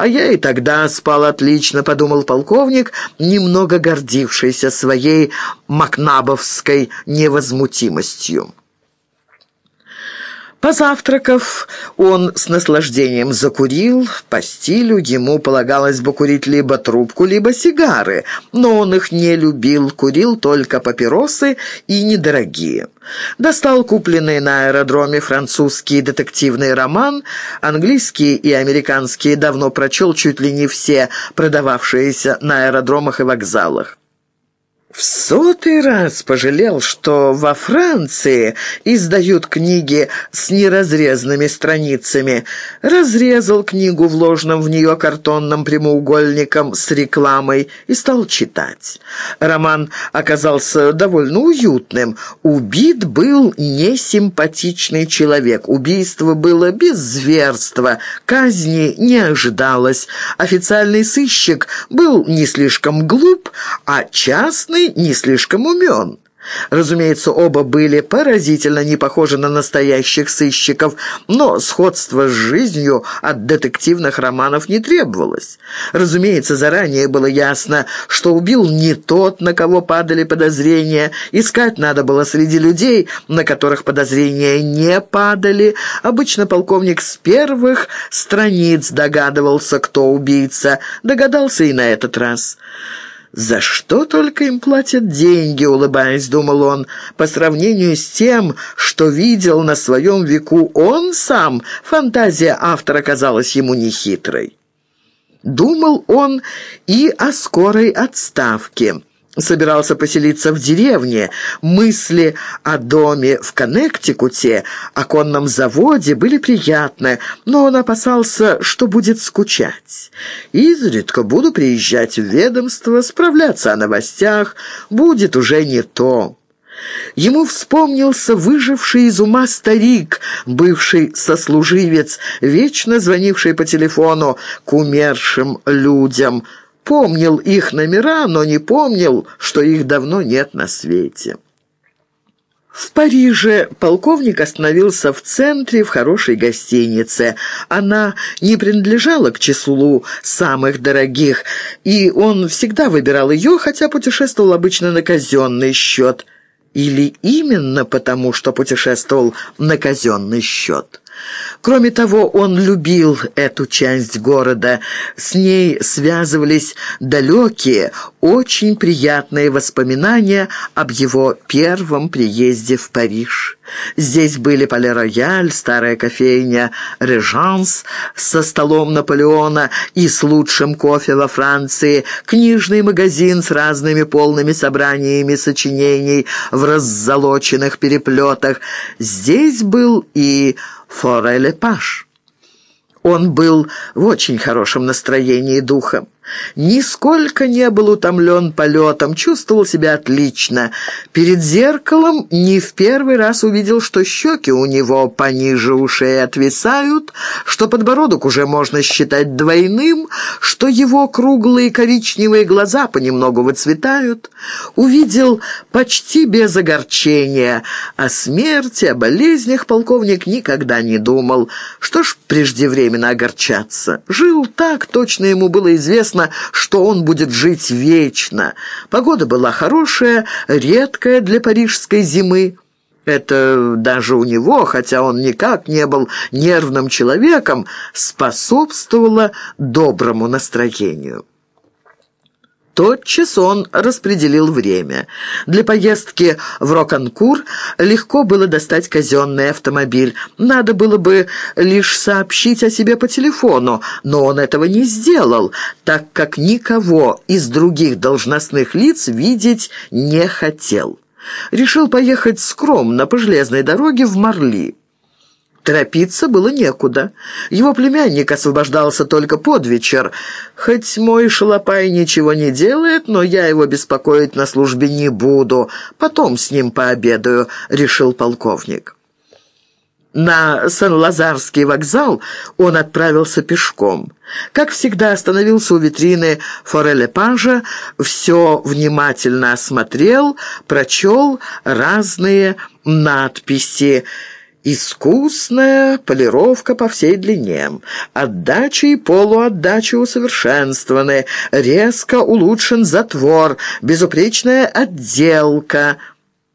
«А я и тогда спал отлично», — подумал полковник, немного гордившийся своей макнабовской невозмутимостью. Позавтракав, он с наслаждением закурил. По стилю ему полагалось бы курить либо трубку, либо сигары, но он их не любил, курил только папиросы и недорогие. Достал купленный на аэродроме французский детективный роман, английские и американские давно прочел чуть ли не все, продававшиеся на аэродромах и вокзалах. В сотый раз пожалел, что во Франции издают книги с неразрезанными страницами. Разрезал книгу, вложенным в нее картонным прямоугольником с рекламой, и стал читать. Роман оказался довольно уютным. Убит был несимпатичный человек. Убийство было без зверства, казни не ожидалось. Официальный сыщик был не слишком глуп, а частный не слишком умен. Разумеется, оба были поразительно не похожи на настоящих сыщиков, но сходство с жизнью от детективных романов не требовалось. Разумеется, заранее было ясно, что убил не тот, на кого падали подозрения. Искать надо было среди людей, на которых подозрения не падали. Обычно полковник с первых страниц догадывался, кто убийца. Догадался и на этот раз. «За что только им платят деньги?» — улыбаясь, думал он. «По сравнению с тем, что видел на своем веку он сам, фантазия автора казалась ему нехитрой». Думал он и о скорой отставке собирался поселиться в деревне. Мысли о доме в Коннектикуте, о конном заводе были приятны, но он опасался, что будет скучать. Изредка буду приезжать в ведомство, справляться о новостях, будет уже не то. Ему вспомнился выживший из ума старик, бывший сослуживец, вечно звонивший по телефону к умершим людям – Помнил их номера, но не помнил, что их давно нет на свете. В Париже полковник остановился в центре в хорошей гостинице. Она не принадлежала к числу самых дорогих, и он всегда выбирал ее, хотя путешествовал обычно на казенный счет. Или именно потому, что путешествовал на казенный счет. Кроме того, он любил эту часть города. С ней связывались далекие, очень приятные воспоминания об его первом приезде в Париж. Здесь были Пале-Рояль, старая кофейня «Режанс» со столом Наполеона и с лучшим кофе во Франции, книжный магазин с разными полными собраниями сочинений в раззолоченных переплетах. Здесь был и Фореле-Паш. Он был в очень хорошем настроении духа. Нисколько не был утомлен полетом, чувствовал себя отлично. Перед зеркалом не в первый раз увидел, что щеки у него пониже ушей отвисают, что подбородок уже можно считать двойным, что его круглые коричневые глаза понемногу выцветают. Увидел почти без огорчения. О смерти, о болезнях полковник никогда не думал. Что ж преждевременно огорчаться? Жил так, точно ему было известно, ясно, что он будет жить вечно. Погода была хорошая, редкая для парижской зимы. Это даже у него, хотя он никак не был нервным человеком, способствовало доброму настроению. Тотчас он распределил время. Для поездки в Роканкур легко было достать казенный автомобиль. Надо было бы лишь сообщить о себе по телефону, но он этого не сделал, так как никого из других должностных лиц видеть не хотел. Решил поехать скромно по железной дороге в Марли. Торопиться было некуда. Его племянник освобождался только под вечер. Хоть мой шалопай ничего не делает, но я его беспокоить на службе не буду. Потом с ним пообедаю», — решил полковник. На Сан-Лазарский вокзал он отправился пешком. Как всегда, остановился у витрины Фореле-Пажа, все внимательно осмотрел, прочел разные надписи Искусная полировка по всей длине. Отдача и полуотдача усовершенствованы. Резко улучшен затвор. Безупречная отделка –